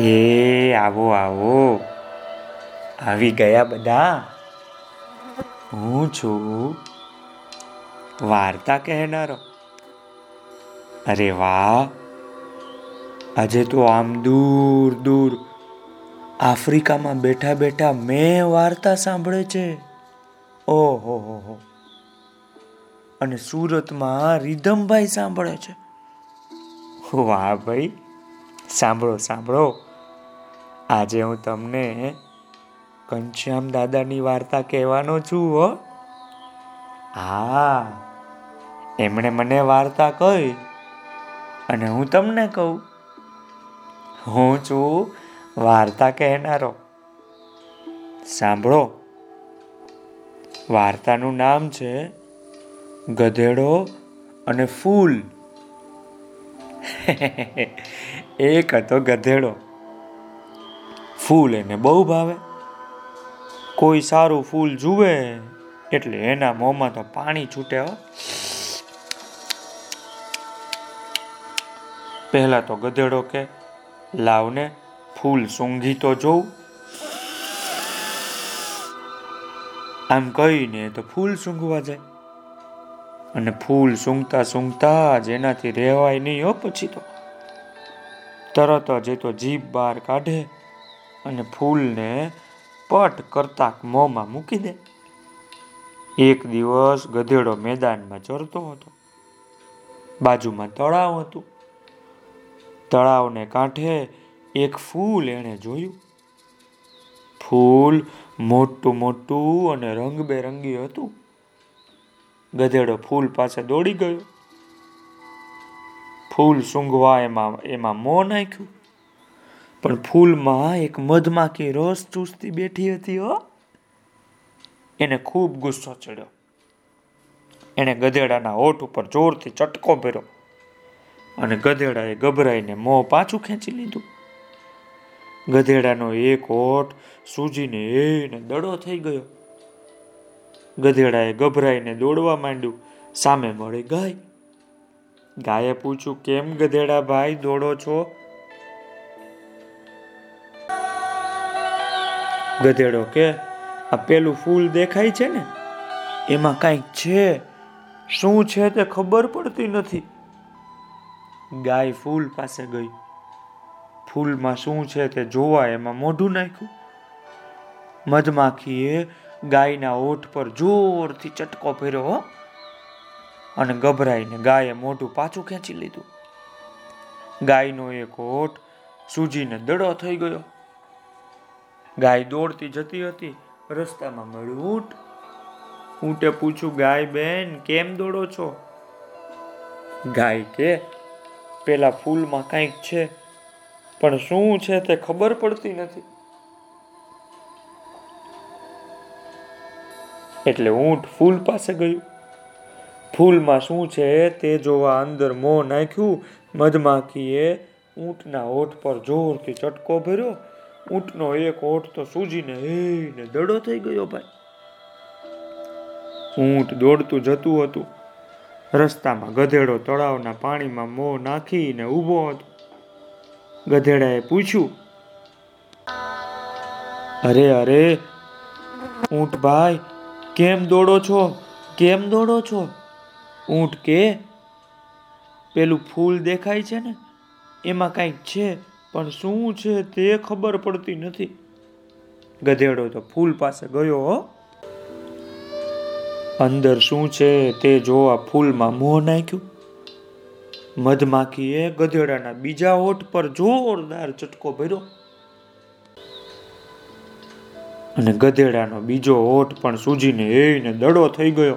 એ, આવો આવો. આવી ગયા બધા? હું છું વાર્તા કહેનારો. અરે વાહ! આજે તો આમ દૂર દૂર આફ્રિકામાં બેઠા બેઠા મેં વાર્તા સાંભળે છે. ઓહો, હો હો. અને સુરતમાં રીધમભાઈ સાંભળે છે. વાહ ભાઈ! સાંભળો સાંભળો. આજે હું તમને ઘનશ્યામ દાદાની વાર્તા કહેવાનો છું, હો. હા, એમણે મને વાર્તા કહી અને હું તમને કહું. હું છું વાર્તા કહેનારો. સાંભળો. વાર્તાનું નામ છે ગધેડો અને ફૂલ. એક હતો ગધેડો. ફૂલ એને બહુ ભાવે. કોઈ સારું ફૂલ જુએ, એટલે એના મોંમાં તો પાણી છૂટે હો. પહેલા તો ગધેડો કે, લાવને ફૂલ સૂંઘી તો જોઉં. આમ કહીને તો ફૂલ સૂંઘવા જાય. અને ફૂલ સૂંઘતા સૂંઘતા જ એનાથી રહેવાય નહીં હો પછી તો. તરત જ એ તો જીભ બહાર કાઢે. અને ફૂલને પટ કરતા મોંમાં મૂકી દે. એક દિવસ ગધેડો મેદાનમાં ચરતો હતો. બાજુમાં તળાવ હતું. તળાવને કાંઠે એક ફૂલ એણે જોયું. ફૂલ મોટું મોટું અને રંગબેરંગી હતું. ગધેડો ફૂલ પાસે દોડી ગયો. ફૂલ સૂંઘવા એમાં એમાં મોં નાખ્યું. પણ ફૂલમાં એક મધમાખી રસ ચૂસતી બેઠી હતી હો. એને ખૂબ ગુસ્સો ચડ્યો. એણે ગધેડાના હોઠ ઉપર જોરથી ચટકો ભર્યો અને ગધેડાએ ગભરાઈને મોં પાછું ખેંચી લીધું. ગધેડાનો એક હોઠ સૂજીને એને દડો થઈ ગયો. ગધેડાએ ગભરાઈને દોડવા માંડ્યું. સામે મળી ગાય. ગાયે પૂછ્યું, કેમ ગધેડા ભાઈ દોડો છો? ગધેડો કે આ પેલું ફૂલ દેખાય છે ને, એમાં કાંઈક છે. શું છે તે ખબર પડતી નથી. ગાય ફૂલ પાસે ગઈ. ફૂલમાં શું છે તે જોવા એમાં મોઢું નાખ્યું. મધમાખીએ ગાયના ઓઠ પર જોરથી ચટકો ફેર્યો અને ગભરાઈને ગાયે મોઢું પાછું ખેંચી લીધું. ગાયનો એક ઓઠ સૂજીને દડો થઈ ગયો. ગાય દોડતી જતી હતી, રસ્તામાં મળ્યું ઊંટ. ઊંટે પૂછ્યું, ગાય બેન, કેમ દોડો છો? ગાય કે, પેલા ફૂલમાં કંઈક છે, પણ શું છે તે ખબર પડતી નથી. એટલે ઊંટ ફૂલ પાસે ગયું. ફૂલમાં શું છે તે જોવા અંદર મોં નાખ્યું. મધમાખીએ ઊંટના હોઠ પર જોરથી ચટકો ભર્યો. ઊંટનો એક ઓઠ તો સૂજીને હેને દડો થઈ ગયો ભાઈ. ઊંટ દોડતું જતું હતું. રસ્તામાં ગધેડો તળાવના પાણીમાં મો નાખીને ઊભો હતો. ગધેડાએ પૂછ્યું, અરે અરે, ઊંટ ભાઈ, કેમ દોડો છો? કેમ દોડો છો? ઊંટ કે? પેલું ફૂલ દેખાય છે ને? એમાં કંઈક છે? પણ શું છે તે ખબર પડતી નથી. ગધેડો તો ફૂલ પાસે ગયો અંદર શું છે તે જોવા ફૂલમાં મોં નાખ્યું. મધમાખીએ ગધેડાના બીજા હોઠ પર જોરદાર ચટકો ભર્યો. અને ગધેડાનો બીજો હોઠ પણ સૂજીને એને દડો થઈ ગયો.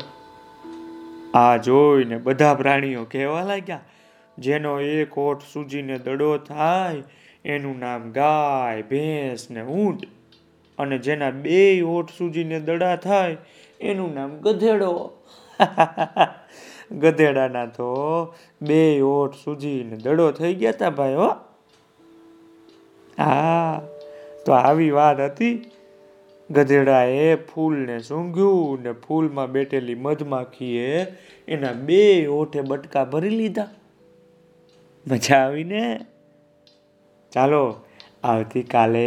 આ જોઈને બધા પ્રાણીઓ કહેવા લાગ્યા, જેનો એક હોઠ સૂજીને દડો થાય એનું નામ ગાય, ભેંસ ને ઊંટ. અને જેના બે હોઠ સૂજીને દડા થાય, એનું નામ ગધેડો. ગધેડાના તો બે હોઠ સૂજીને દડો થઈ ગયા તા ભાઈ, હો. હા, તો આવી વાત હતી. ગધેડાએ ફૂલને સૂંઘ્યું ને ફૂલમાં બેઠેલી મધમાખીએ એના બે ઓઠે બટકા ભરી લીધા. મજા આવીને ચાલો આવતીકાલે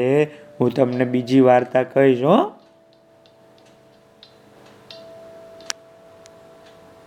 હું તમને બીજી વાર્તા કહીશ હો.